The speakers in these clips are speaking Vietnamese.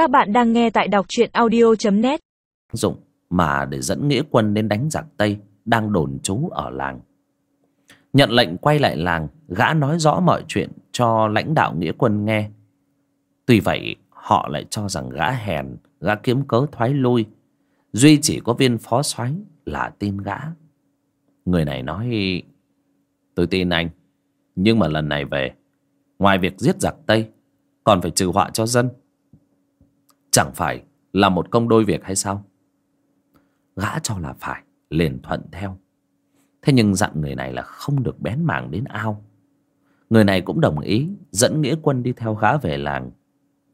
Các bạn đang nghe tại đọc truyện audio.net dụng mà để dẫn nghĩa quân đến đánh giặc Tây đang đồn trú ở làng. Nhận lệnh quay lại làng, gã nói rõ mọi chuyện cho lãnh đạo nghĩa quân nghe. Tuy vậy, họ lại cho rằng gã hèn, gã kiếm cớ thoái lui. Duy chỉ có viên phó soái là tin gã. Người này nói, tôi tin anh, nhưng mà lần này về, ngoài việc giết giặc Tây, còn phải trừ họa cho dân. Chẳng phải là một công đôi việc hay sao? Gã cho là phải, liền thuận theo. Thế nhưng dặn người này là không được bén mảng đến ao. Người này cũng đồng ý dẫn nghĩa quân đi theo gã về làng.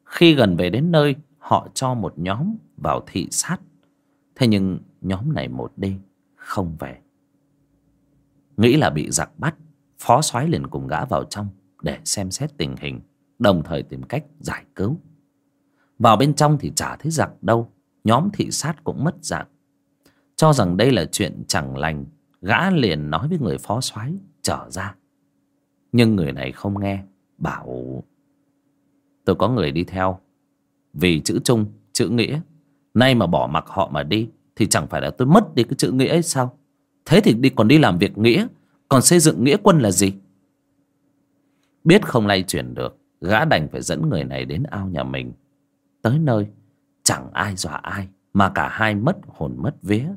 Khi gần về đến nơi, họ cho một nhóm vào thị sát. Thế nhưng nhóm này một đêm không về. Nghĩ là bị giặc bắt, phó soái liền cùng gã vào trong để xem xét tình hình, đồng thời tìm cách giải cứu. Vào bên trong thì chả thấy giặc đâu, nhóm thị sát cũng mất dạng. Cho rằng đây là chuyện chẳng lành, gã liền nói với người phó soái trở ra. Nhưng người này không nghe, bảo tôi có người đi theo. Vì chữ chung, chữ nghĩa, nay mà bỏ mặc họ mà đi thì chẳng phải là tôi mất đi cái chữ nghĩa ấy sao? Thế thì đi còn đi làm việc nghĩa, còn xây dựng nghĩa quân là gì? Biết không lay chuyển được, gã đành phải dẫn người này đến ao nhà mình. Tới nơi, chẳng ai dọa ai, mà cả hai mất hồn mất vía.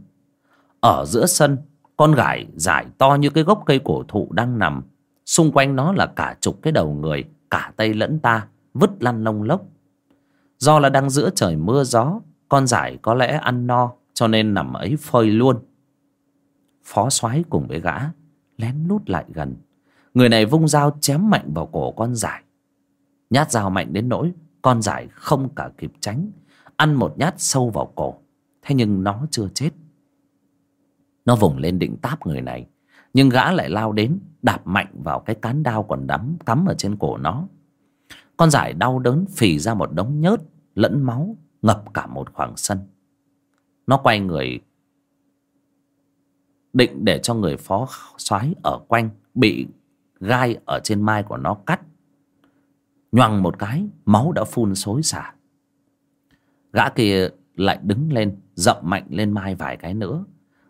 Ở giữa sân, con gải dài to như cái gốc cây cổ thụ đang nằm. Xung quanh nó là cả chục cái đầu người, cả tay lẫn ta, vứt lăn lông lốc. Do là đang giữa trời mưa gió, con giải có lẽ ăn no, cho nên nằm ấy phơi luôn. Phó soái cùng với gã, lén lút lại gần. Người này vung dao chém mạnh vào cổ con giải. Nhát dao mạnh đến nỗi con giải không cả kịp tránh, ăn một nhát sâu vào cổ. Thế nhưng nó chưa chết. Nó vùng lên định táp người này Nhưng gã lại lao đến Đạp mạnh vào cái cán đao còn đắm Cắm ở trên cổ nó Con giải đau đớn phì ra một đống nhớt Lẫn máu ngập cả một khoảng sân Nó quay người Định để cho người phó soái ở quanh Bị gai ở trên mai của nó cắt Nhoằng một cái, Máu đã phun xối xả. Gã kia lại đứng lên, Dậm mạnh lên mai vài cái nữa.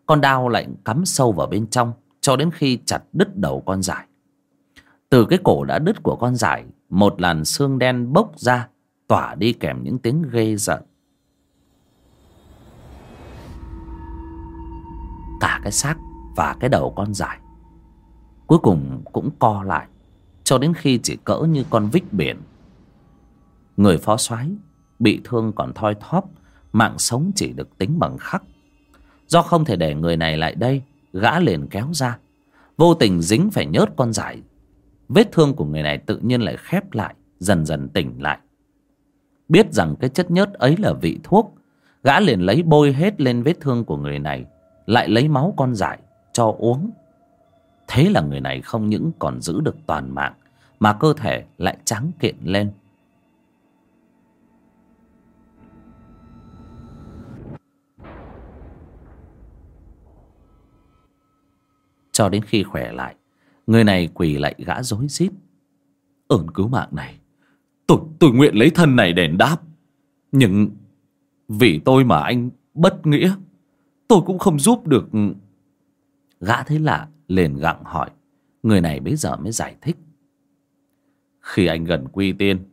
Con đao lại cắm sâu vào bên trong, cho đến khi chặt đứt đầu con giải từ cái cổ đã đứt của con giải một làn xương đen bốc ra, tỏa đi kèm những tiếng ghê giận cả cái xác và cái đầu con giải cuối cùng cũng co lại cho đến khi chỉ cỡ như con vích biển. Người phó soái bị thương còn thoi thóp, mạng sống chỉ được tính bằng khắc. Do không thể để người này lại đây, Gã liền kéo ra. Vô tình dính phải nhớt con giải Vết thương của người này tự nhiên lại khép lại, Dần dần tỉnh lại. Biết rằng cái chất nhớt ấy là vị thuốc, Gã liền lấy bôi hết lên vết thương của người này, Lại lấy máu con giải cho uống. Thế là người này không những còn giữ được toàn mạng mà cơ thể lại trắng kiện lên. Cho đến khi khỏe lại Người này quỳ lại gã rối rít. Ơn cứu mạng này Tôi, tôi nguyện lấy thân này đền đáp. Nhưng Vì tôi mà anh bất nghĩa Tôi cũng không giúp được. Gã thấy lạ liền gặng hỏi. Người này bây giờ mới giải thích. Khi anh gần quy tiên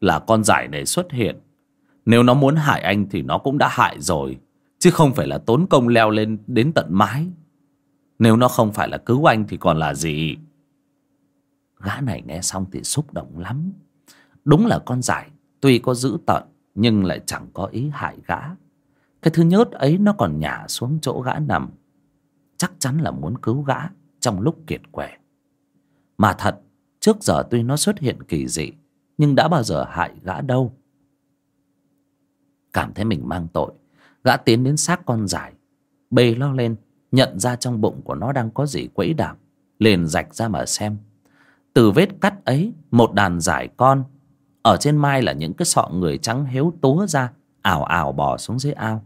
Là con giải này xuất hiện. Nếu nó muốn hại anh Thì nó cũng đã hại rồi, Chứ không phải là tốn công leo lên đến tận mái. Nếu nó không phải là cứu anh thì còn là gì? Gã này nghe xong thì xúc động lắm. Đúng là con giải, Tuy có dữ tợn, Nhưng lại chẳng có ý hại gã. Cái thứ nhớt ấy nó còn nhả xuống chỗ gã nằm. Chắc chắn là muốn cứu gã Trong lúc kiệt quệ. Mà thật Trước giờ tuy nó xuất hiện kỳ dị, Nhưng đã bao giờ hại gã đâu. Cảm thấy mình mang tội, Gã tiến đến xác con giải Bê lo lên, nhận ra trong bụng của nó đang có gì quẫy đạp liền rạch ra mà xem. Từ vết cắt ấy, một đàn giải con, ở trên mai là những cái sọ người trắng héo túa ra, ảo ảo bò xuống dưới ao.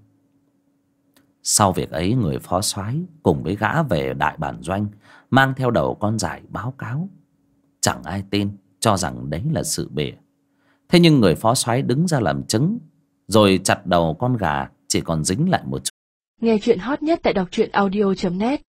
Sau việc ấy, người phó soái cùng với gã về đại bản doanh, mang theo đầu con giải báo cáo chẳng ai tin, cho rằng đấy là sự bịa thế nhưng người phó soái đứng ra làm chứng, rồi chặt đầu con gà, chỉ còn dính lại một chút. Nghe chuyện hot nhất tại đọc truyện audio.net